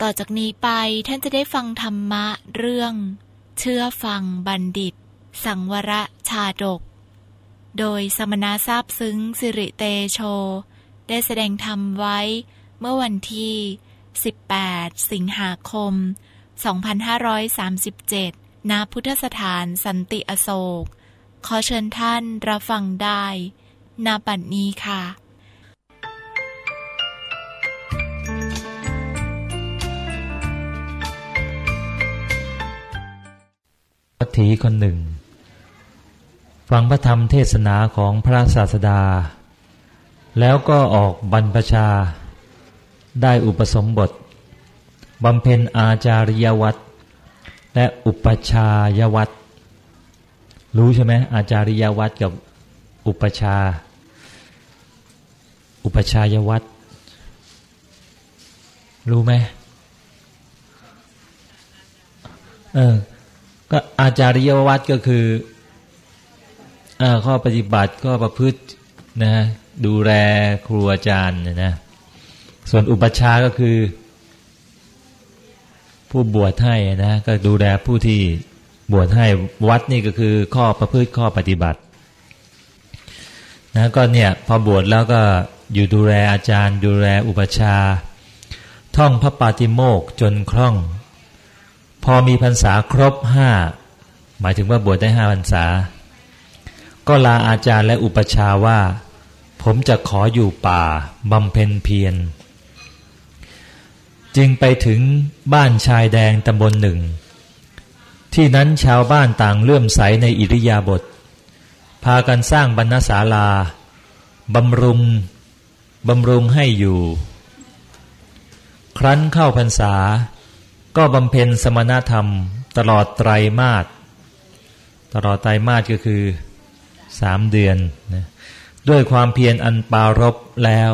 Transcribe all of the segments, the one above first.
ต่อจากนี้ไปท่านจะได้ฟังธรรมะเรื่อง เชื่อฟังบัณฑิต สังวรชาดก โดยสมณะทราบซึ้งสิริเตโช ได้แสดงธรรมไว้เมื่อวันที่ 18 สิงหาคม 2537 ณ พุทธสถานสันติอโศก ขอเชิญท่านรับฟังได้ณบัดนี้ค่ะ วัตถีคนหนึ่ง ฟังพระธรรมเทศนาของพระศาสดา แล้วก็ออกบรรพชา ได้อุปสมบทบำเพ็ญอาจาริยวัตรและอุปชายวัตรรู้ใช่ไหมอาจาริยวัตรกับอุปชา อุปชายวัตรรู้ไหมเออ ก็อาจาริยวัตรก็คืออข้อปฏิบัติก็ประพฤตินะดูแลครูอาจารย์นะส่วนอุปชาก็คือ ผู้บวชให้นะก็ดูแลผู้ที่บวชให้วัดนี่ก็คือข้อประพฤติข้อปฏิบัตินะก็เนี่ยพอบวชแล้วก็อยู่ดูแลอาจารย์ ดูแลอุปชาท่องพระปาติโมกจนคล่อง พอมีพรรษาครบห้าหมายถึงว่าบวชได้ห้าพรรษา ก็ลาอาจารย์และอุปชาว่า ผมจะขออยู่ป่าบำเพ็ญเพียรจึงไปถึงบ้านชายแดงตำบลหนึ่ง ที่นั้นชาวบ้านต่างเลื่อมใสในอิริยาบถพากันสร้างบรรณศาลาบำรุงบำรุงให้อยู่ ครั้นเข้าพรรษา ก็บำเพ็ญสมณธรรม ตลอดไตรมาสตลอดไตรมาสก็คือสามเดือนนะด้วยความเพียรอันปารบแล้ว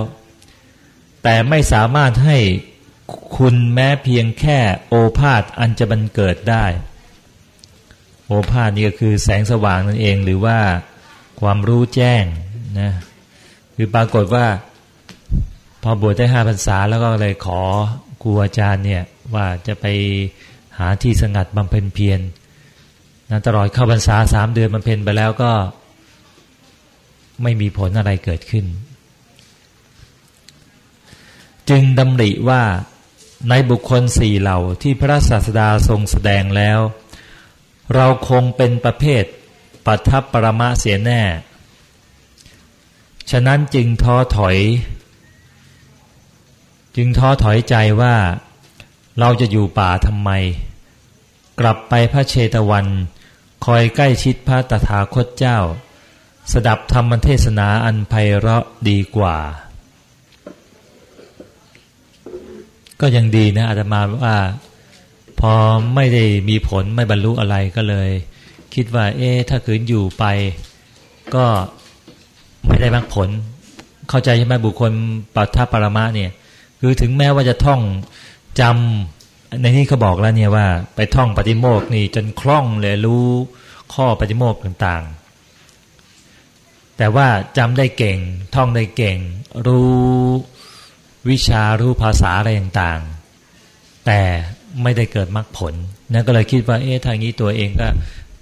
แต่ไม่สามารถให้คุณแม้เพียงแค่โอภาษอันจะบันเกิดได้ โอภาษนี่ก็คือแสงสว่างนั่นเองหรือว่าความรู้แจ้งนะคือปรากฏว่า พอบวชได้ห้าพรรษาแล้วก็เลยขอครูอาจารย์เนี่ย ว่าจะไปหาที่สงัดบำเพ็ญเพียรนะตลอดเข้าพรรษาสามเดือนบำเพ็ญไปแล้วก็ไม่มีผลอะไรเกิดขึ้น จึงดำริว่าในบุคคลสี่เหล่าที่พระศาสดาทรงแสดงแล้ว เราคงเป็นประเภทปัทับปรมะเสียแน่ ฉะนั้นจึงท้อถอย จึงท้อถอยใจว่า เราจะอยู่ป่าทำไม กลับไปพระเชตวัน คอยใกล้ชิดพระตถาคตเจ้า สดับธรรมเทศนาอันไพเราะดีกว่า ก็ยังดีนะอาตมาว่า พอไม่ได้มีผลไม่บรรลุอะไรก็เลย คิดว่า เอ๊ถ้าขืนอยู่ไป ก็ไม่ได้บางผล เข้าใจใช่ไหมบุคคลปัทภปรมะเนี่ย คือถึงแม้ว่าจะท่อง จำในนี้เขาบอกแล้วเนี่ยว่า ไปท่องปฏิโมกนี่จนคล่องเลยรู้ข้อปฏิโมกต่างๆ แต่ว่าจำได้เก่ง ท่องได้เก่ง รู้วิชารู้ภาษาอะไรต่างๆ แต่ไม่ได้เกิดมรรคผลนั่นก็เลยคิดว่า เอ๊ะทางนี้ตัวเองก็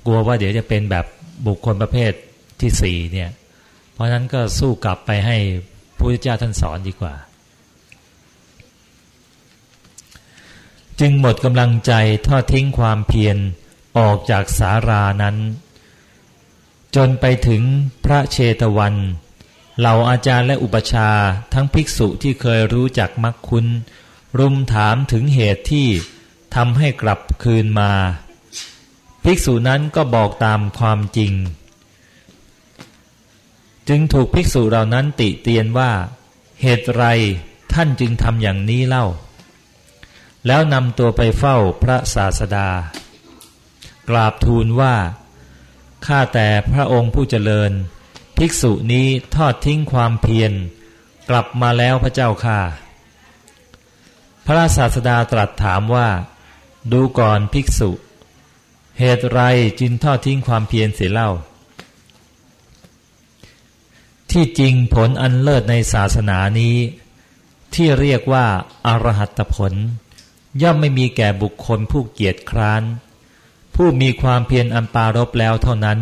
กลัวว่าเดี๋ยวจะเป็นแบบบุคคลประเภทที่สี่เนี่ย เพราะนั้นก็สู้กลับไปให้พระพุทธเจ้าท่านสอนดีกว่า จึงหมดกำลังใจทอดทิ้งความเพียรออกจากสารานั้น จนไปถึงพระเชตวัน เหล่าอาจารย์และอุปชาทั้งภิกษุที่เคยรู้จักมักคุณรุมถามถึงเหตุที่ทำให้กลับคืนมา ภิกษุนั้นก็บอกตามความจริง จึงถูกภิกษุเหล่านั้นติเตียนว่า เหตุไรท่านจึงทำอย่างนี้เล่า แล้วนำตัวไปเฝ้าพระศาสดา กราบทูลว่า ข้าแต่พระองค์ผู้เจริญ ภิกษุนี้ทอดทิ้งความเพียร กลับมาแล้วพระเจ้าค่ะ พระศาสดาตรัสถามว่า ดูก่อนภิกษุ เหตุไรจึงทอดทิ้งความเพียรเสียเล่า ที่จริงผลอันเลิศในศาสนานี้ ที่เรียกว่าอารหัตผล ย่อมไม่มีแก่บุคคลผู้เกียจคร้าน ผู้มีความเพียรอันปารบแล้วเท่านั้น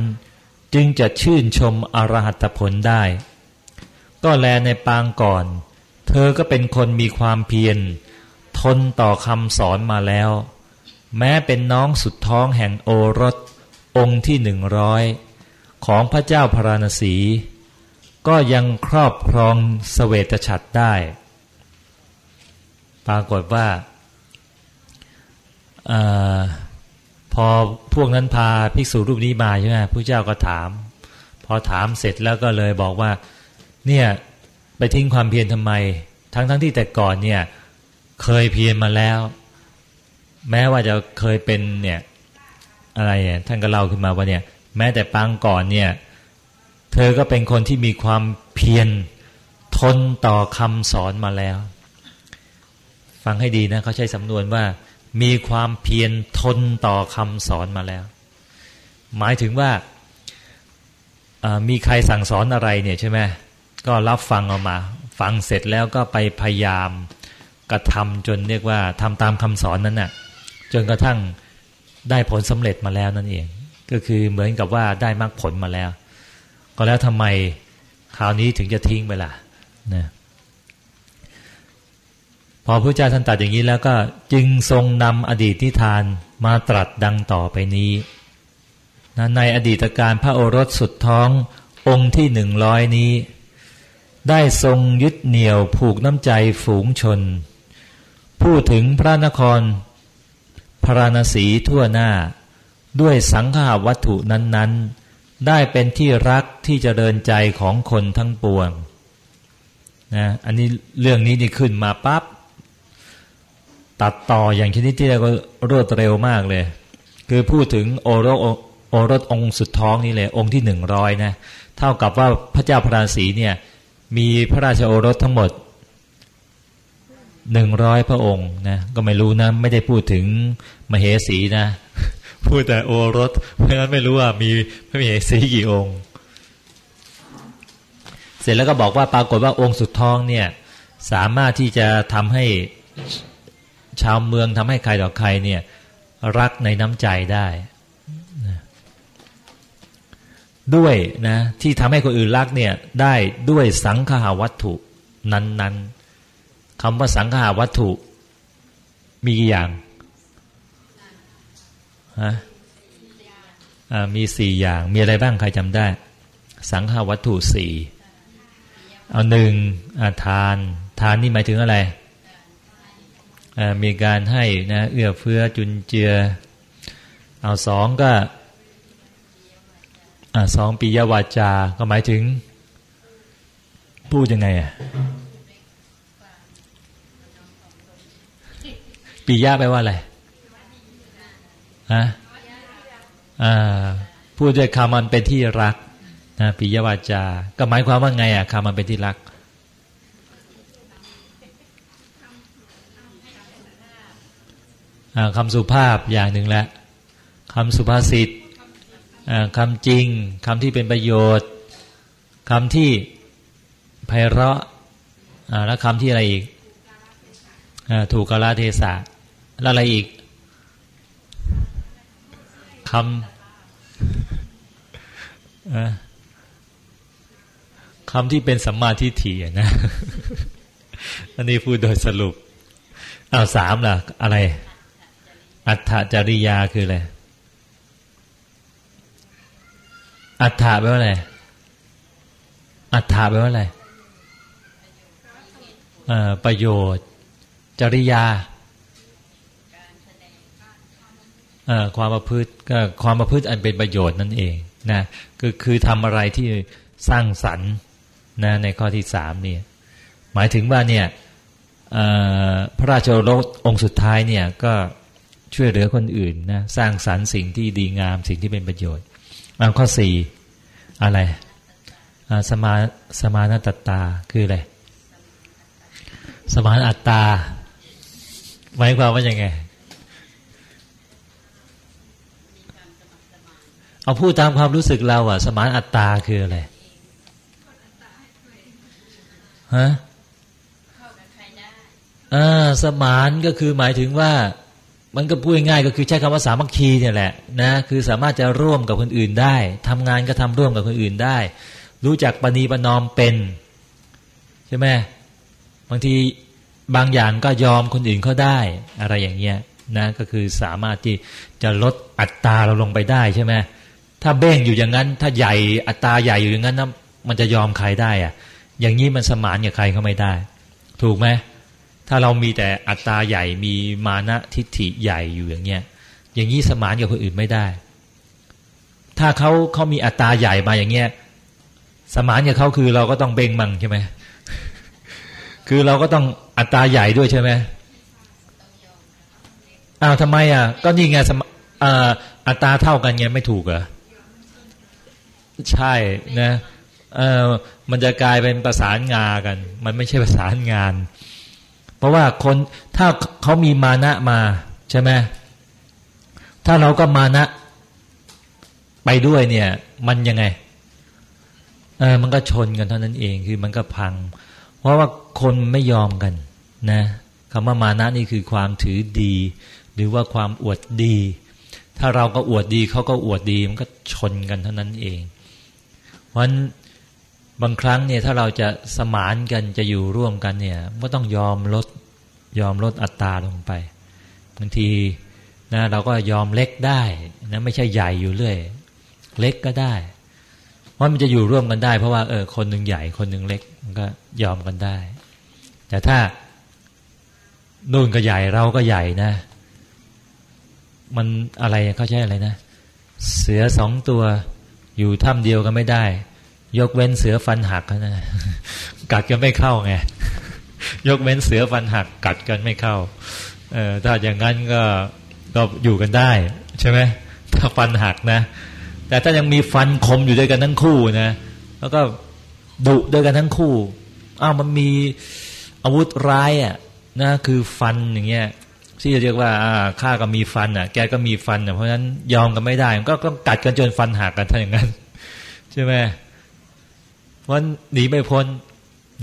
จึงจะชื่นชมอรหัตผลได้ ก็แลในปางก่อน เธอก็เป็นคนมีความเพียร ทนต่อคำสอนมาแล้ว แม้เป็นน้องสุดท้องแห่งโอรส องค์ที่หนึ่งร้อยของพระเจ้าพราณสี ก็ยังครอบครองสเสวตฉัตรได้ ปรากฏว่า อพอพวกนั้นพาภิกษุรูปนี้มาใช่ไหมพระเจ้าก็ถาม พอถามเสร็จแล้วก็เลยบอกว่า เนี่ยไปทิ้งความเพียรทำไม ทั้งทั้งที่แต่ก่อนเนี่ย เคยเพียรมาแล้ว แม้ว่าจะเคยเป็นเนี่ย อะไรเนี่ยท่านก็เล่าขึ้นมาว่าเนี่ย แม้แต่ปางก่อนเนี่ย เธอก็เป็นคนที่มีความเพียรทนต่อคำสอนมาแล้ว ฟังให้ดีนะเขาใช้สำนวนว่า มีความเพียรทนต่อคำสอนมาแล้ว หมายถึงว่ามีใครสั่งสอนอะไรเนี่ยใช่ไหมก็รับฟังออกมา ฟังเสร็จแล้วก็ไปพยายามกระทำจนเรียกว่าทำตามคำสอนนั้นน่ะจนกระทั่งได้ผลสำเร็จมาแล้วนั่นเอง ก็คือเหมือนกับว่าได้มรรคผลมาแล้ว ก็แล้วทำไมคราวนี้ถึงจะทิ้งไปล่ะนะ พอพระเจ้าท่านตัดอย่างนี้แล้วก็จึงทรงนำอดีตนิทานมาตรัสดังต่อไปนี้นะในอดีตการพระโอรสสุดท้ององค์ที่หนึ่งร้อยนี้ ได้ทรงยึดเหนี่ยวผูกน้ำใจฝูงชน พูดถึงพระนคร พระนศีทั่วหน้า ด้วยสังขาวัตถุนั้นๆ ได้เป็นที่รักที่จะเดินใจของคนทั้งปวงนะอันนี้เรื่องนี้นี่ขึ้นมาปับ๊บ ตัดต่ออย่างชนิดที่เราก็รวดเร็วมากเลย คือพูดถึงโอรสโอรสองค์สุดท้องนี่เลยองค์ที่หนึ่งร้อยนะเท่ากับว่าพระเจ้าพระราศีเนี่ย มีพระราชโอรสทั้งหมดหนึ่งร้อยพระองค์นะก็ไม่รู้นะ ไม่ได้พูดถึงมเหสีนะ พูดแต่โอรส เพราะฉะนั้นไม่รู้ว่ามีพระมเหสีกี่องค์ เสร็จแล้วก็บอกว่าปรากฏว่าองค์สุดท้องเนี่ย สามารถที่จะทำให้ ชาวเมืองทำให้ใครต่อใครเนี่ย รักในน้ำใจได้ด้วยนะที่ทำให้คนอื่นรักเนี่ยได้ด้วยสังขาวัตถุนั้นๆคำว่าสังขาวัตถุ มีกี่อย่างฮะมีสี่อย่าง มีอะไรบ้างใครจำได้ สังขาวัตถุสี่เอาหนึ่งทาน ทานนี่หมายถึงอะไร มีการให้นะเอื้อเฟื้อจุนเจือ เอาสองก็สองปียวาจา ก็หมายถึง พูดยังไงอะปียะแปลว่าอะไรฮะพูดด้วยคำมันเป็นที่รักนะปิยวาจา ก็หมายความว่าไงอะคำมันเป็นที่รัก คำสุภาพอย่างหนึ่งแหละคำสุภาษิตคำจริงคำที่เป็นประโยชน์คำที่ไพเราะแล้วคำที่อะไรอีกถูกกาลเทศะแล้วอะไรอีกคำคำที่เป็นสัมมาทิฏฐินะ อันนี้พูดโดยสรุปอ้าวสามล่ะ อะไร อัฏฐจริยาคืออะไร อัฏฐแปลว่าอะไร อัฏฐแปลว่าอะไรประโยชน์ จริยาความประพฤติก็ความประพฤติอันเป็นประโยชน์นั่นเองนะคือคือทำอะไรที่สร้างสรรค์นะในข้อที่สามเนี่ยหมายถึงว่าเนี่ยพระราชโอรสองค์สุดท้ายเนี่ยก็ ช่วยเหลือคนอื่นนะสร้างสรรค์สิ่งที่ดีงามสิ่งที่เป็นประโยชน์ข้อสี่อะไรสมาสมานตตาคืออะไรสมานอัตตาหมายความว่ายังไง เอาพูดตามความรู้สึกเราอะสมานอัตตาคืออะไรฮะอ่าสมานก็คือหมายถึงว่า มันก็พูดง่ายก็คือใช้คำว่าสามัคคีเนี่ยแหละนะคือสามารถจะร่วมกับคนอื่นได้ทำงานก็ทำร่วมกับคนอื่นได้ รู้จักปณีประนอมเป็นใช่ไหมบางทีบางอย่างก็ยอมคนอื่นเขาได้อะไรอย่างเงี้ยนะก็คือสามารถที่จะลดอัตราเราลงไปได้ใช่ไหมถ้าเบ้งอยู่อย่างนั้น ถ้าใหญ่อัตราใหญ่อยู่อย่างนั้นนะมันจะยอมใครได้อะอย่างนี้มันสมานกับใครเขาไม่ได้ ถูกไหม ถ้าเรามีแต่อัตราใหญ่มีมานะทิฏฐิใหญ่อยู่อย่างเงี้ยอย่างนี้สมานกับคนอื่นไม่ได้ ถ้าเขาเขามีอัตราใหญ่มาอย่างเงี้ยสมานกับเขาคือเราก็ต้องเบ่งมังใช่ไหมคือเราก็ต้องอัตราใหญ่ด้วยใช่ไหมอ้าวทำไมอะ ก็นี่ไงสมอัตราเท่ากันไงไม่ถูกเหรอใช่นะเออมันจะกลายเป็นประสานงากัน มันไม่ใช่ประสานงาน เพราะว่าคนถ้าเขามีมานะมาใช่ไหมถ้าเราก็มานะ ไปด้วยเนี่ย มันยังไงเออมันก็ชนกันเท่านั้นเองคือมันก็พัง เพราะว่าคนไม่ยอมกันนะคำว่ามานะนี่คือความถือดี หรือว่าความอวดดี ถ้าเราก็อวดดีเขาก็อวดดีมันก็ชนกันเท่านั้นเองเพราะ บางครั้งเนี่ยถ้าเราจะสมานกันจะอยู่ร่วมกันเนี่ยก็ต้องยอมลดยอมลดอัตราลงไปบางทีนะเราก็ยอมเล็กได้นะไม่ใช่ใหญ่อยู่เรื่อยเล็กก็ได้เพราะมันจะอยู่ร่วมกันได้ เพราะว่าเออคนหนึ่งใหญ่คนหนึ่งเล็กมันก็ยอมกันได้ แต่ถ้านู่นก็ใหญ่เราก็ใหญ่นะ มันอะไรเขาใช้อะไรนะ เสือสองตัวอยู่ถ้ำเดียวกันไม่ได้ ยกเว้นเสือฟันหักนะกัดกันไม่เข้าไงยกเว้นเสือฟันหักกัดกันไม่เข้าเออถ้าอย่างนั้นก็ก็อยู่กันได้ ใช่ไหมถ้าฟันหักนะ แต่ถ้ายังมีฟันคมอยู่ด้วยกันทั้งคู่นะแล้วก็ดุด้วยกันทั้งคู่อ้าวมันมีอาวุธร้ายอะนะคือฟันอย่างเงี้ยที่เรียกว่าข้าก็มีฟันอะ แกก็มีฟันอะเพราะฉะนั้นยอมกันไม่ได้ก็ต้องกัดกันจนฟันหักกันถ้าอย่างนั้น ใช่ไหม เพราะหนีไม่พ้น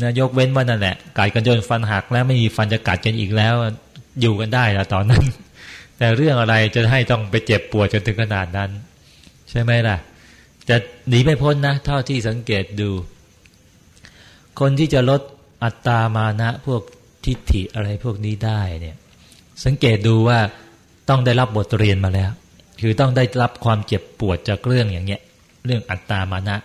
นะยกเว้นว่านั่นแหละกัดกันจนฟันหักแล้วไม่มีฟันจะกัดกันอีกแล้ว อยู่กันได้แล้วตอนนั้น แต่เรื่องอะไรจะให้ต้องไปเจ็บปวดจนถึงขนาดนั้น ใช่ไหมล่ะ จะหนีไม่พ้นนะ เท่าที่สังเกตดู คนที่จะลดอัตตามานะพวกทิฏฐิอะไรพวกนี้ได้เนี่ย สังเกตดูว่าต้องได้รับบทเรียนมาแล้ว คือต้องได้รับความเจ็บปวดจากเรื่องอย่างเงี้ย เรื่องอัตตามานะ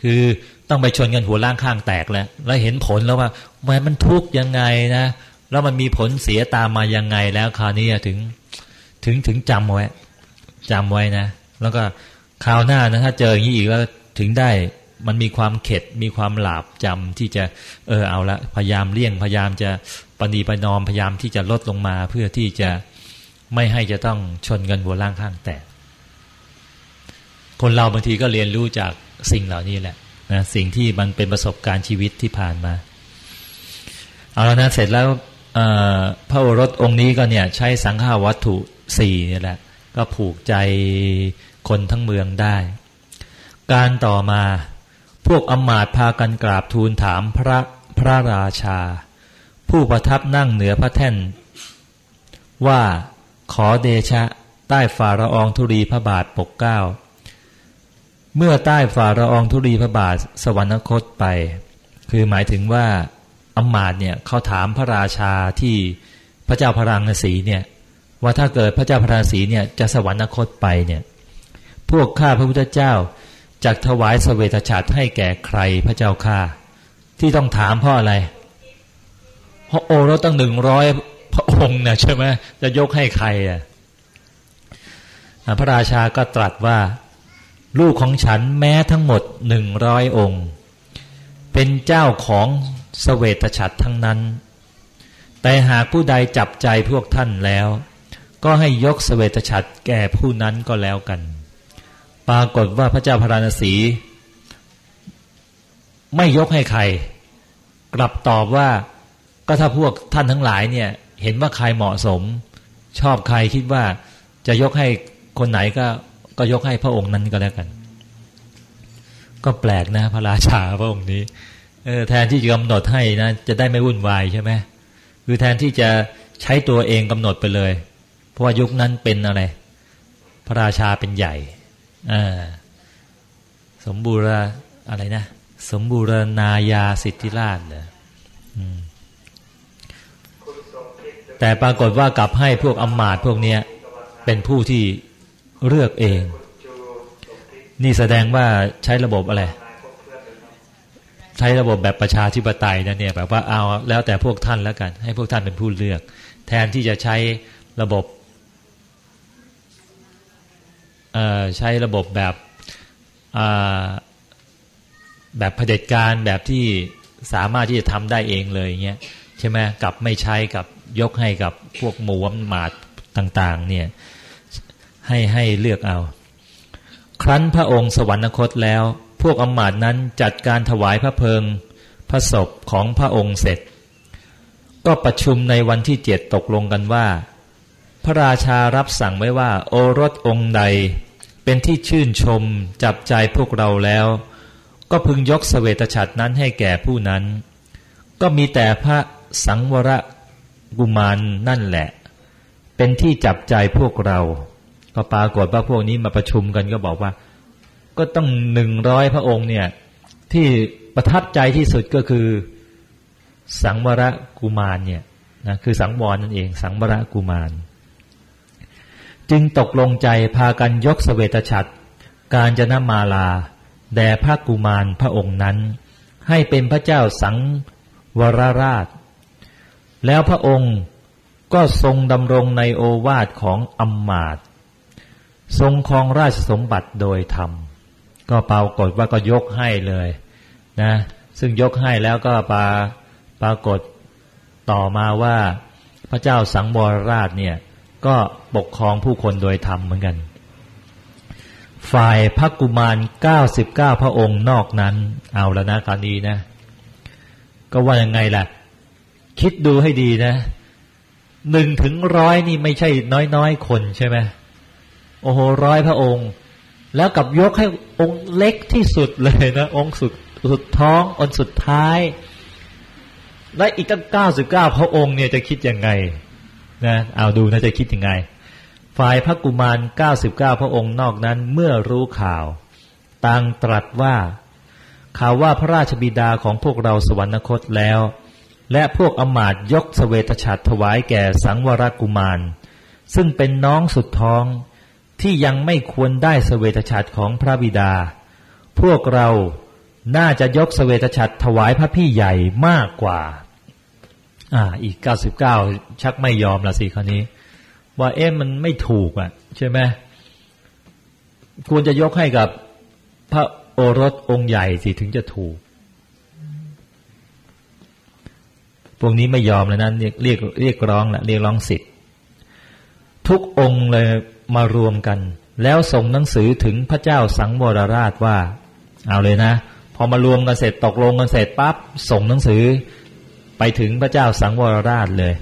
คือ ต้องไปชนกันหัวล่างข้างแตกแล้ว แล้วเห็นผลแล้วว่ามันมันทุกข์ยังไงนะ แล้วมันมีผลเสียตามมายังไงแล้วคราวนี้ถึง ถึงถึงจำไว้จำไว้นะ แล้วก็คราวหน้านะถ้าเจออย่างนี้อีกแล้วถึงได้มันมีความเข็ดมีความหลาบจำที่จะเออเอาละพยายามเลี่ยงพยายามจะปณีปนอมพยายามที่จะลดลงมา เพื่อที่จะไม่ให้จะต้องชนกันหัวล่างข้างแตกคนเราบางทีก็เรียนรู้จากสิ่งเหล่านี้แหละ นะสิ่งที่มันเป็นประสบการณ์ชีวิตที่ผ่านมา เอาแล้วนะเสร็จแล้วพระโอรสองค์นี้ก็เนี่ยใช้สังฆาวัตถุสี่นี่แหละ ก็ผูกใจคนทั้งเมืองได้ การต่อมาพวกอมาตพากันกราบทูลถามพระพระราชา ผู้ประทับนั่งเหนือพระแท่น ว่าขอเดชะใต้ฝ่าระองธุรีพระบาทปกเก้า เมื่อใต้ฝ่าระองธุรีพระบาทสวรรคตไป คือหมายถึงว่าอมาตเนี่ยเขาถามพระราชาที่พระเจ้าพระรังสีเนี่ยว่าถ้าเกิดพระเจ้าพระรังสีเนี่ยจะสวรรคตไปเนี่ยพวกข้าพระพุทธเจ้าจักถวายสเสวตฉัตรให้แก่ใครพระเจ้าค่าที่ต้องถามเพราะอะไร เพราะโอรสตั้งหนึ่งร้อยพระองค์เนี่ยใช่ไหมจะยกให้ใครอะพระราชาก็ตรัสว่า ลูกของฉันแม้ทั้งหมดหนึ่งร้อยองค์ เป็นเจ้าของสเสวตฉัตรทั้งนั้น แต่หากผู้ใดจับใจพวกท่านแล้ว ก็ให้ยกสเสวตฉัตรแก่ผู้นั้นก็แล้วกัน ปรากฏว่าพระเจ้าพระราณสี ไม่ยกให้ใคร กลับตอบว่าก็ถ้าพวกท่านทั้งหลายเนี่ย เห็นว่าใครเหมาะสม ชอบใครคิดว่าจะยกให้คนไหนก็ ก็ยกให้พระองค์นั้นก็แล้วกัน ก็แปลกนะ พระราชาพระองค์นี้เออแทนที่จะกำหนดให้นะจะได้ไม่วุ่นวายใช่ไหมคือแทนที่จะใช้ตัวเองกำหนดไปเลย เพราะว่ายุคนั้นเป็นอะไร พระราชาเป็นใหญ่อ่าสมบูรณอะไรนะ สมบูรณาญาสิทธิราชเหรอแต่ปรากฏว่ากลับให้พวกอมาตพวกเนี้ยเป็นผู้ที่ เลือกเอง นี่แสดงว่าใช้ระบบอะไร ใช้ระบบแบบประชาธิปไตยนะเนี่ยแบบว่าเอาแล้วแต่พวกท่านแล้วกัน ให้พวกท่านเป็นผู้เลือก แทนที่จะใช้ระบบใช้ระบบแบบแบบเผด็จการแบบที่สามารถที่จะทำได้เองเลยเงี้ยใช่ไหมกับไม่ใช้กับยกให้กับพวกหมูหมาดต่าง ๆ เนี่ย ให้ให้เลือกเอา ครั้นพระองค์สวรรคตแล้ว พวกอมาตนั้นจัดการถวายพระเพลิง พระศพของพระองค์เสร็จ ก็ประชุมในวันที่เจ็ดตกลงกันว่า พระราชารับสั่งไว้ว่า โอรสองค์ใด เป็นที่ชื่นชมจับใจพวกเราแล้ว ก็พึงยกสเสวตฉัตรนั้นให้แก่ผู้นั้น ก็มีแต่พระสังวรกุมารนนั่นแหละ เป็นที่จับใจพวกเรา ก็ปรากฏว่าพวกนี้มาประชุมกันก็บอกว่า ก็ต้องหนึ่งร้อยพระองค์เนี่ย ที่ประทับใจที่สุดก็คือสังวรกุมารเนี่ยนะคือสังวรนั่นเอง สังวรกุมาร จึงตกลงใจพากันยกสเสวตฉัตรการจนมาลา แด่พระกุมารพระองค์นั้น ให้เป็นพระเจ้าสังวรราช แล้วพระองค์ก็ทรงดำรงในโอวาทของอัมมาต ทรงครองราชสมบัติโดยธรรม ก็ปรากฏว่าก็ยกให้เลยนะซึ่งยกให้แล้วก็ปาปรากฏต่อมาว่าพระเจ้าสังวรราชเนี่ยก็ปกครองผู้คนโดยธรรมเหมือนกัน ฝ่ายพระกุมารเก้าสิบเก้าพระองค์นอกนั้น เอาแล้วนะคราวนี้นะ ก็ว่ายังไงล่ะ คิดดูให้ดีนะหนึ่งถึงร้อยนี่ไม่ใช่น้อยๆ คนใช่ไหม โอ้โหร้อยพระองค์ แล้วกับยกให้องค์เล็กที่สุดเลยนะ องค์สุดสุดท้ององค์สุดท้าย และอีกตั้งเก้าสิบเก้าพระองค์เนี่ยจะคิดยังไงนะเอาดูนะจะคิดยังไง ฝ่ายพระกุมารเก้าสิบเก้าพระองค์นอกนั้นเมื่อรู้ข่าวต่างตรัสว่าข่าวว่าพระราชบิดาของพวกเราสวรรคตแล้ว และพวกอมาตยกสเสวตฉัตรถวายแก่สังวรกุมาร ซึ่งเป็นน้องสุดท้อง ที่ยังไม่ควรได้สเวตฉัตรของพระบิดา พวกเราน่าจะยกสเวตฉัตรถวายพระพี่ใหญ่มากกว่า อ่า อีกเก้าสิบเก้าชักไม่ยอมละสิคราวนี้ ว่าเอ๊ะมันไม่ถูกอะ ใช่ไหมควรจะยกให้กับพระโอรสองค์ใหญ่สิถึงจะถูก พวกนี้ไม่ยอมแล้วนะเรียกเรียกเรียกร้องละเรียกร้องสิทธิ์ทุกองค์เลย มารวมกัน แล้วส่งหนังสือถึงพระเจ้าสังวรราชว่า เอาเลยนะ พอมารวมกันเสร็จตกลงกันเสร็จปั๊บส่งหนังสือไปถึงพระเจ้าสังวรราชเลย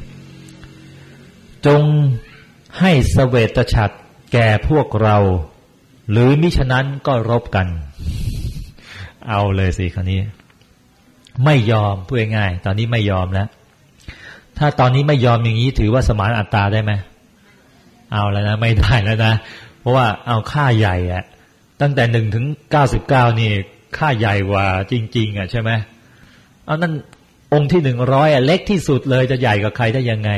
จงให้สเวตฉัตรแก่พวกเรา หรือมิฉะนั้นก็รบกัน เอาเลยสิคราวนี้ ไม่ยอมพูดง่ายๆตอนนี้ไม่ยอมแล้วถ้าตอนนี้ไม่ยอมอย่างนี้ถือว่าสมานอัตตาได้ไหม เอาแล้วนะไม่ได้แล้วนะ เพราะว่าเอาค่าใหญ่อะตั้งแต่หนึ่งถึงเก้าสิบเก้านี่ค่าใหญ่กว่าจริง ๆอะใช่ไหมเอานั่นองค์ที่หนึ่งร้อยอะเล็กที่สุดเลยจะใหญ่กับใครได้ยังไง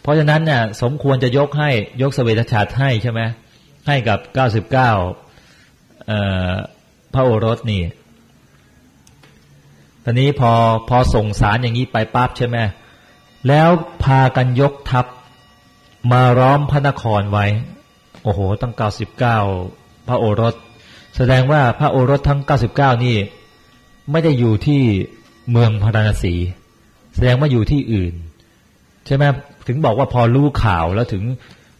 เพราะฉะนั้นเนี่ยสมควรจะยกให้ยกสเวทชาติให้ใช่ไหมให้กับเก้าสิบเก้าพระโอรสนี่ตอนนี้พอพอส่งสารอย่างนี้ไปปั๊บใช่ไหมแล้วพากันยกทัพ มาร้อมพระนครไว้ โอ้โห ตั้งเก้าสิบเก้าพระโอรส แสดงว่าพระโอรสทั้งเก้าสิบเก้านี่ ไม่ได้อยู่ที่เมืองพาราณสี แสดงว่าอยู่ที่อื่น ใช่ไหมถึงบอกว่าพอรู้ข่าวแล้วถึง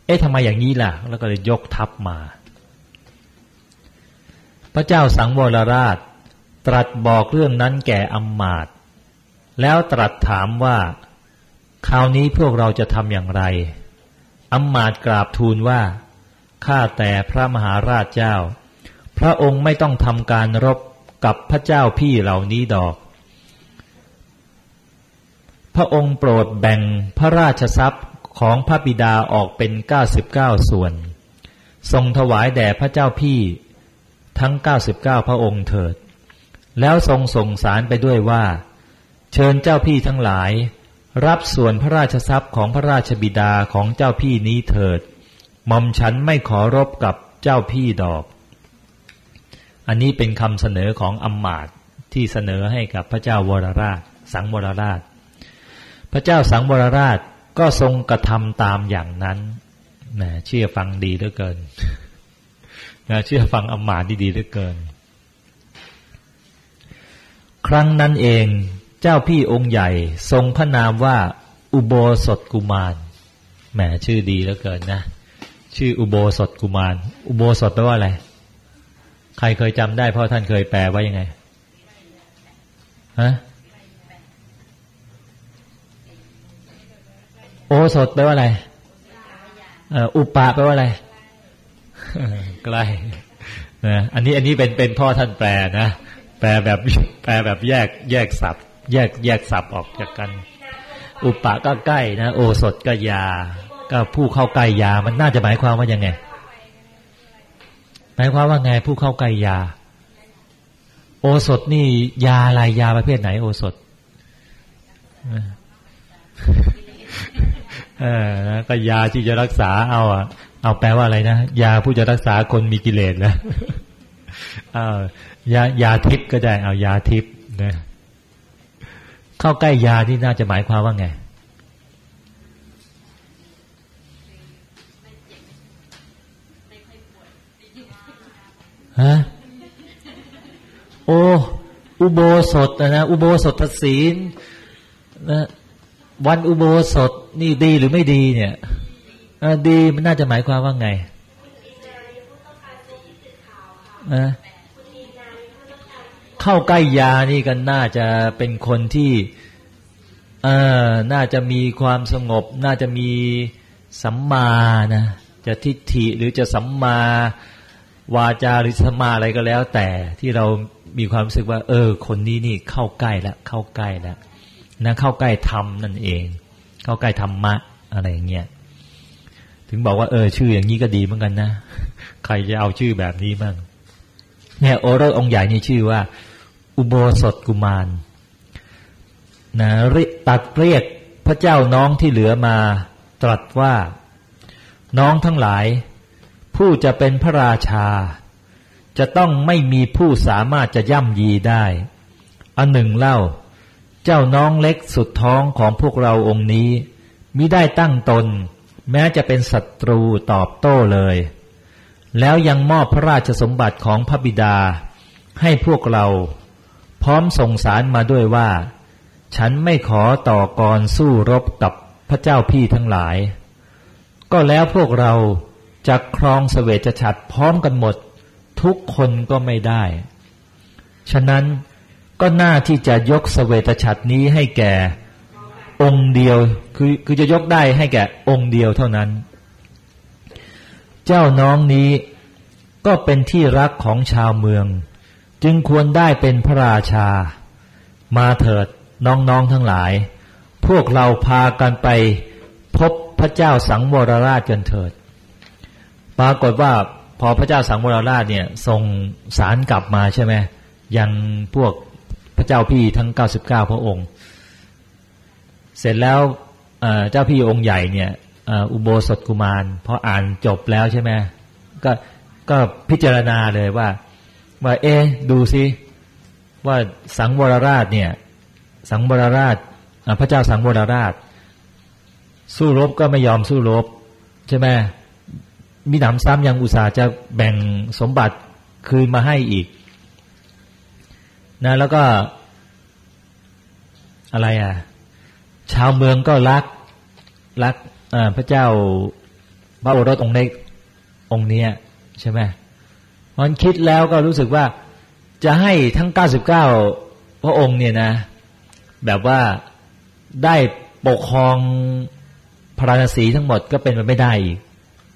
เอ๊ะทำไมอย่างนี้ล่ะ แล้วก็เลยยกทัพมา พระเจ้าสังวรราช ตรัสบอกเรื่องนั้นแก่อัมมาตแล้วตรัสถามว่า คราวนี้พวกเราจะทำอย่างไร อัมมาตกราบทูลว่า ข้าแต่พระมหาราชเจ้า พระองค์ไม่ต้องทำการรบกับพระเจ้าพี่เหล่านี้ดอก พระองค์โปรดแบ่งพระราชทรัพย์ของพระบิดาออกเป็น 99 ส่วน ทรงถวายแด่พระเจ้าพี่ทั้ง 99 พระองค์เถิด แล้วทรงส่งสารไปด้วยว่า เชิญเจ้าพี่ทั้งหลาย รับส่วนพระราชทรัพย์ของพระราชบิดาของเจ้าพี่นี้เถิดมอมฉันไม่ขอรบกับเจ้าพี่ดอก อันนี้เป็นคำเสนอของอัมมาตที่เสนอให้กับพระเจ้าวรราช สังวรราช พระเจ้าสังวรราชก็ทรงกระทำตามอย่างนั้นนะเชื่อฟังดีเหลือเกินนะเชื่อฟังอัมมาตดีๆเหลือเกิน ครั้งนั้นเอง เจ้าพี่องค์ใหญ่ทรงพระนามว่า อุโบสถกุมารแหมชื่อดีเหลือเกินนะ ชื่ออุโบสถกุมาร อุโบสถแปลว่าอะไร ใครเคยจำได้เพราะท่านเคยแปลว่ายังไงฮะโอสถแปลว่าอะไรอุปาแปลว่าอะไรใกล้นะอันนี้อันนี้เป็นเป็นพ่อท่านแปลนะ แปลแบบแปลแบบแยกแยกศัพท์ แยกแยกศัพท์ออกจากกัน อุปาก็ใกล้นะ โอสถก็ยา ก็ผู้เข้าใกล้ยา มันน่าจะหมายความว่ายังไง หมายความว่าไงผู้เข้าใกล้ยา โอสถนี่ยาอะไรยาประเภทไหน โอสถเออก็ยาที่จะรักษาเอาอะเอาแปลว่าอะไรนะยาผู้จะรักษาคนมีกิเลสแล้วเอายายาทิพย์ก็ได้เอายาทิพย์นะ เข้าใกล้ยาที่น่าจะหมายความว่าไงฮะโอ้อุโบสถนะอุโบสถศีลนะวันอุโบสถนี่ดีหรือไม่ดีเนี่ยดีมันน่าจะหมายความว่าไงนะ เข้าใกล้ยานี่กันน่าจะเป็นคนที่เออน่าจะมีความสงบ น่าจะมีสัมมานะจะทิฏฐิหรือจะสัมมาวาจาหรือสัมมาอะไรก็แล้ว แต่ที่เรามีความรู้สึกว่า เออ คนนี้นี่เข้าใกล้แล้วเข้าใกล้แล้วนะเข้าใกล้ธรรมนั่นเอง เข้าใกล้ธรรมะอะไรอย่างเงี้ยถึงบอกว่าเออชื่ออย่างนี้ก็ดีเหมือนกันนะ ใครจะเอาชื่อแบบนี้บ้างเนี่ยโอรสองค์ใหญ่นี่ชื่อว่า อุโบสถกุมารนะตัดเรียกพระเจ้าน้องที่เหลือมาตรัสว่า น้องทั้งหลาย ผู้จะเป็นพระราชา จะต้องไม่มีผู้สามารถจะย่ำยีได้ อันหนึ่งเล่า เจ้าน้องเล็กสุดท้องของพวกเราองค์นี้มิได้ตั้งตน แม้จะเป็นศัตรูตอบโต้เลย แล้วยังมอบพระราชสมบัติของพระบิดา ให้พวกเรา พร้อมส่งสารมาด้วยว่า ฉันไม่ขอต่อกรสู้รบกับพระเจ้าพี่ทั้งหลาย ก็แล้วพวกเราจะครองสเสวจฉัตรพร้อมกันหมด ทุกคนก็ไม่ได้ ฉะนั้นก็น่าที่จะยกสเสวตฉัตรนี้ให้แก่ องค์เดียวคือคือจะยกได้ให้แก่องค์เดียวเท่านั้น เจ้าน้องนี้ก็เป็นที่รักของชาวเมือง จึงควรได้เป็นพระราชา มาเถิดน้องๆทั้งหลาย พวกเราพากันไปพบพระเจ้าสังวรราชกันเถิด ปรากฏว่าพอพระเจ้าสังวรราชเนี่ยส่งสารกลับมาใช่ไหมยังพวกพระเจ้าพี่ทั้ง 99 พระองค์ เสร็จแล้วเจ้าพี่องค์ใหญ่เนี่ยอุโบสถกุมารพออ่านจบแล้วใช่ไหมก็ก็พิจารณาเลยว่า ว่าเอ๊ดูซิว่าสังวรราชเนี่ย สังวรราชพระเจ้าสังวรราช สู้รบก็ไม่ยอมสู้รบ ใช่ไหมมีหนำซ้ำยังอุตส่าห์จะแบ่งสมบัติคืนมาให้อีกนะแล้วก็ อะไรอะ ชาวเมืองก็รักรักพระเจ้าพระโอรสองค์ในองค์เนี้ยใช่ไหม มันคิดแล้วก็รู้สึกว่าจะให้ทั้งเก้าสิบเก้าพระองค์เนี่ยนะ แบบว่าได้ปกครองพระราชสีทั้งหมดก็เป็นไปไม่ได้อีก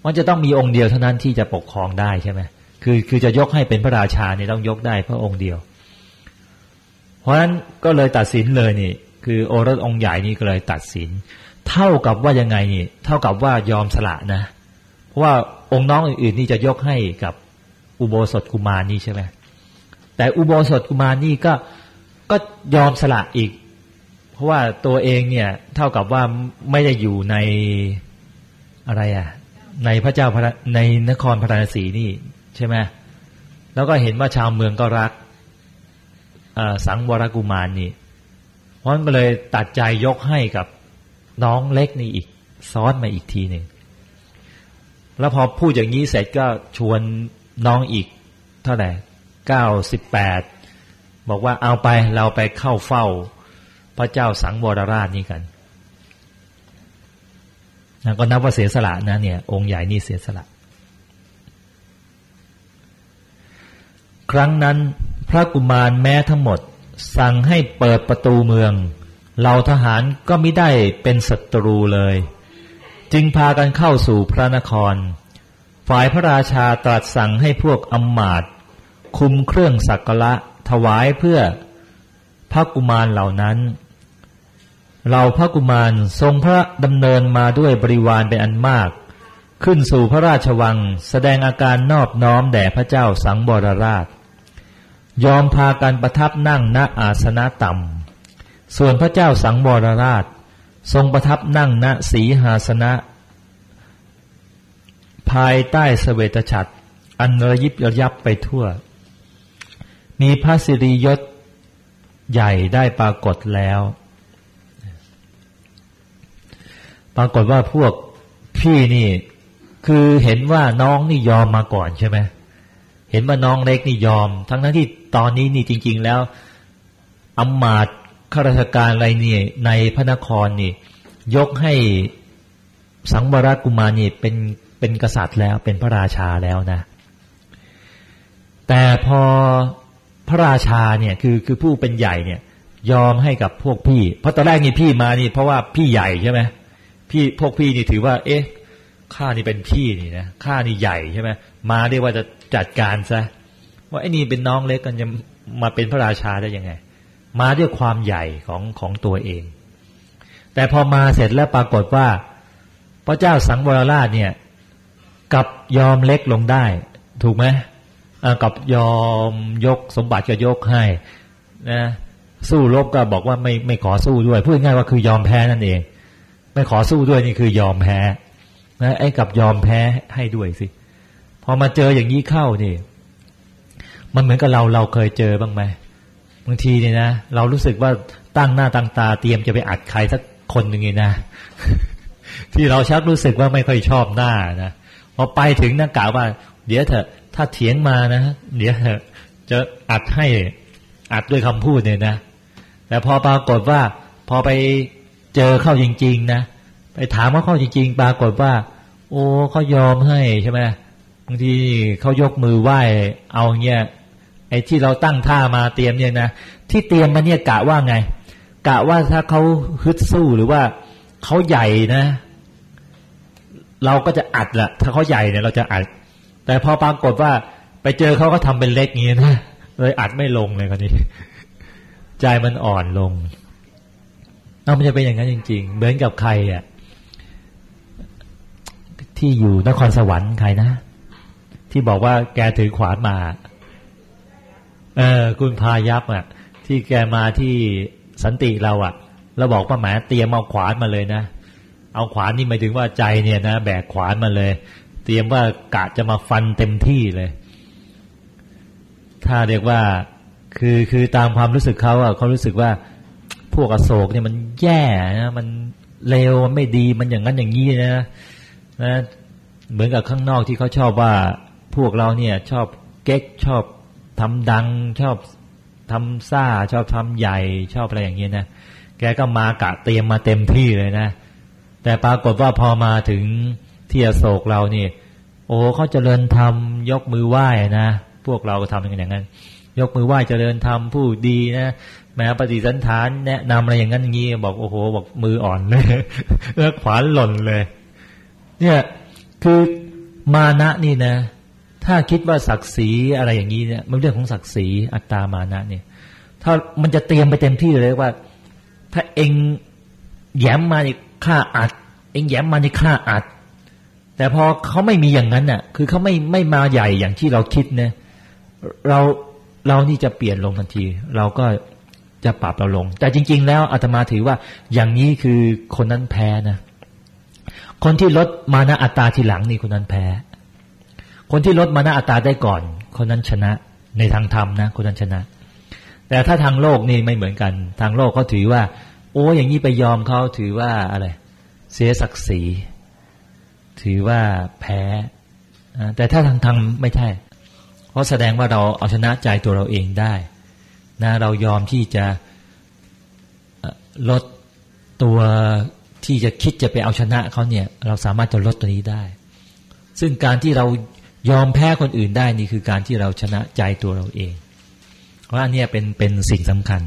มันจะต้องมีองค์เดียวเท่านั้นที่จะปกครองได้ใช่ไหมคือคือจะยกให้เป็นพระราชาเนี่ยต้องยกได้พระองค์เดียว เพราะฉะนั้นก็เลยตัดสินเลยนี่คือโอรสองค์ใหญ่นี่ก็เลยตัดสิน เท่ากับว่ายังไงนี่ เท่ากับว่ายอมสละนะ เพราะว่าองค์น้องอื่นๆนี่จะยกให้กับ อุโบสถกุมารนี่ใช่ไหมแต่อุโบสถกุมารนี่ก็ก็ยอมสละอีก เพราะว่าตัวเองเนี่ยเท่ากับว่าไม่ได้อยู่ในอะไรอะในพระเจ้าพระในนครพระนศีนี่ใช่ไหมแล้วก็เห็นว่าชาวเมืองก็รักสังวรกุมารนี่เพราะนั้นก็เลยตัดใจยกให้กับน้องเล็กนี่อีกซ้อนมาอีกทีหนึ่งแล้วพอพูดอย่างนี้เสร็จก็ชวน น้องอีกเท่าไหร่เก้าสิบแปดบอกว่าเอาไปเราไปเข้าเฝ้า พระเจ้าสังวรราชนี่กันนะก็นับว่าเสียสละนะเนี่ย องค์ใหญ่นี่เสียสละ ครั้งนั้นพระกุมารแม้ทั้งหมด สั่งให้เปิดประตูเมืองเหล่าทหารก็ไม่ได้เป็นศัตรูเลย จึงพากันเข้าสู่พระนคร ฝ่ายพระราชาตรัสสั่งให้พวกอมมาตคุมเครื่องสักการะถวายเพื่อพระกุมารเหล่านั้น เราพระกุมารทรงพระดำเนินมาด้วยบริวารเป็นอันมาก ขึ้นสู่พระราชวังแสดงอาการนอบน้อมแด่พระเจ้าสังบรราช ยอมพากันประทับนั่งณอาสนะต่ำส่วนพระเจ้าสังบรราช ทรงประทับนั่งณสีหาสนะ ภายใต้สเสวตฉัตรอันระยิบระยับไปทั่ว มีพระสิริยศใหญ่ได้ปรากฏแล้ว ปรากฏว่าพวกพี่นี่ คือเห็นว่าน้องนี่ยอมมาก่อนใช่ไหมเห็นว่าน้องเล็กนี่ยอม ทั้งนั้นที่ตอนนี้นี่จริง ๆ แล้วอำมาตย์ข้าราชการอะไรนี่ในพระนครนี่ ยกให้สังวรกุมารนี่เป็น เป็นกษัตริย์แล้วเป็นพระราชาแล้วนะ แต่พอพระราชาเนี่ยคือคือผู้เป็นใหญ่เนี่ย ยอมให้กับพวกพี่ เพราะตอนแรกนี่พี่มานี่ เพราะว่าพี่ใหญ่ใช่ไหมพี่พวกพี่นี่ถือว่า เอ๊ะข้านี่เป็นพี่นี่นะข้านี่ใหญ่ใช่ไหมมาเรียกว่าจะจัดการซะว่าไอ้นี่เป็นน้องเล็กกันจะมาเป็นพระราชาได้ยังไง มาด้วยความใหญ่ของของตัวเอง แต่พอมาเสร็จแล้วปรากฏว่า พระเจ้าสังวรราชเนี่ย กับยอมเล็กลงได้ ถูกไหมกับยอมยกสมบัติก็ยกให้นะสู้รบก็บอกว่าไม่ไม่ขอสู้ด้วยพูดง่ายว่าคือยอมแพ้นั่นเอง ไม่ขอสู้ด้วยนี่คือยอมแพ้นะไอ้กับยอมแพ้ให้ด้วยสิพอมาเจออย่างนี้เข้านี่มันเหมือนกับเราเราเคยเจอบ้างไหมบางทีเนี่ยนะเรารู้สึกว่าตั้งหน้าตั้งตาเตรียมจะไปอัดใครสักคนหนึ่งไงนะ ที่เราชักรู้สึกว่าไม่ค่อยชอบหน้านะ พอไปถึงนักกล่าวว่า เดี๋ยวเถอะ ถ้าเถียงมานะ เดี๋ยวเถอะจะอัดให้อัดด้วยคำพูดเนี่ยนะ แต่พอปรากฏว่า พอไปเจอเข้าจริง ๆ นะ ไปถามว่าเข้าจริง ๆ ปรากฏว่า โอ้เขายอมให้ใช่ไหมบางทีเขายกมือไหว้เอาเงี้ยไอ้ที่เราตั้งท่ามาเตรียมเนี่ยนะที่เตรียมมาเนี่ยกะว่าไง กะว่าถ้าเขาฮึดสู้หรือว่าเขาใหญ่นะ เราก็จะอัดแหละถ้าเขาใหญ่เนี่ยเราจะอัด แต่พอปรากฏว่าไปเจอเขาก็ทำเป็นเล็กงี้นะเลยอัดไม่ลงเลยคนนี้ ใจมันอ่อนลงเอามันจะเป็นอย่างนั้นจริง ๆ เหมือนกับใครอะที่อยู่นครสวรรค์ใครนะที่บอกว่าแกถือขวานมา เออคุณพายับอะ ที่แกมาที่สันติเราอะเราบอกว่าแหมเตรียมเอาขวานมาเลยนะ เอาขวานนี่หมายถึงว่าใจเนี่ยนะแบกขวานมาเลย เตรียมว่ากะจะมาฟันเต็มที่เลย ถ้าเรียกว่าคือคือตามความรู้สึกเขาอะเขารู้สึกว่าพวกอโศกเนี่ยมันแย่นะมันเลวมันไม่ดีมันอย่างนั้นอย่างนี้นะนะเหมือนกับข้างนอกที่เขาชอบว่าพวกเราเนี่ยชอบเก๊กชอบทำดังชอบทำซ่าชอบทำใหญ่ชอบอะไรอย่างเงี้ยนะแกก็มากะเตรียมมาเต็มที่เลยนะ แต่ปรากฏว่าพอมาถึงที่อโศกเรานี่ โอ้เขาเจริญทำยกมือไหว้นะพวกเราก็ทำอย่างนั้น ยกมือไหว้เจริญทำผู้ดีนะแม้ปฏิสันฐานแนะนำอะไรอย่างนั้นอย่างนี้บอกโอ้โหบอกมืออ่อนเลยเลือขวานหล่นเลย เนี่ยคือมานะนี่นะ ถ้าคิดว่าศักดิ์ศรีอะไรอย่างนี้เนี่ยมันเรื่องของศักดิ์ศรีอัตตามานะเนี่ย ถ้ามันจะเตรียมไปเต็มที่เลยว่า ถ้าเองแย้มมาใน ข้าอัด เองแย้มมาในข้าอัด แต่พอเขาไม่มีอย่างนั้นน่ะ คือเขาไม่ไม่มาใหญ่อย่างที่เราคิดเนี่ยเราเรานี่จะเปลี่ยนลงทันที เราก็จะปรับเราลง แต่จริง ๆ แล้วอาตมาถือว่าอย่างนี้คือคนนั้นแพ้นะคนที่ลดมานะอัตตาทีหลังนี่คนนั้นแพ้ คนที่ลดมานะอัตตาได้ก่อน คนนั้นชนะในทางธรรมนะ คนนั้นชนะ แต่ถ้าทางโลกนี่ไม่เหมือนกัน ทางโลกเขาถือว่า โอ้อย่างนี้ไปยอมเขาถือว่าอะไร เสียศักดิ์ศรีถือว่าแพ้แต่ถ้าทางธรรมไม่ใช่ เพราะแสดงว่าเราเอาชนะใจตัวเราเองได้นะเรายอมที่จะลดตัวที่จะคิดจะไปเอาชนะเขาเนี่ย เราสามารถจะลดตัวนี้ได้ ซึ่งการที่เรายอมแพ้คนอื่นได้นี่คือการที่เราชนะใจตัวเราเอง เพราะอันนี้เป็นเป็นสิ่งสำคัญ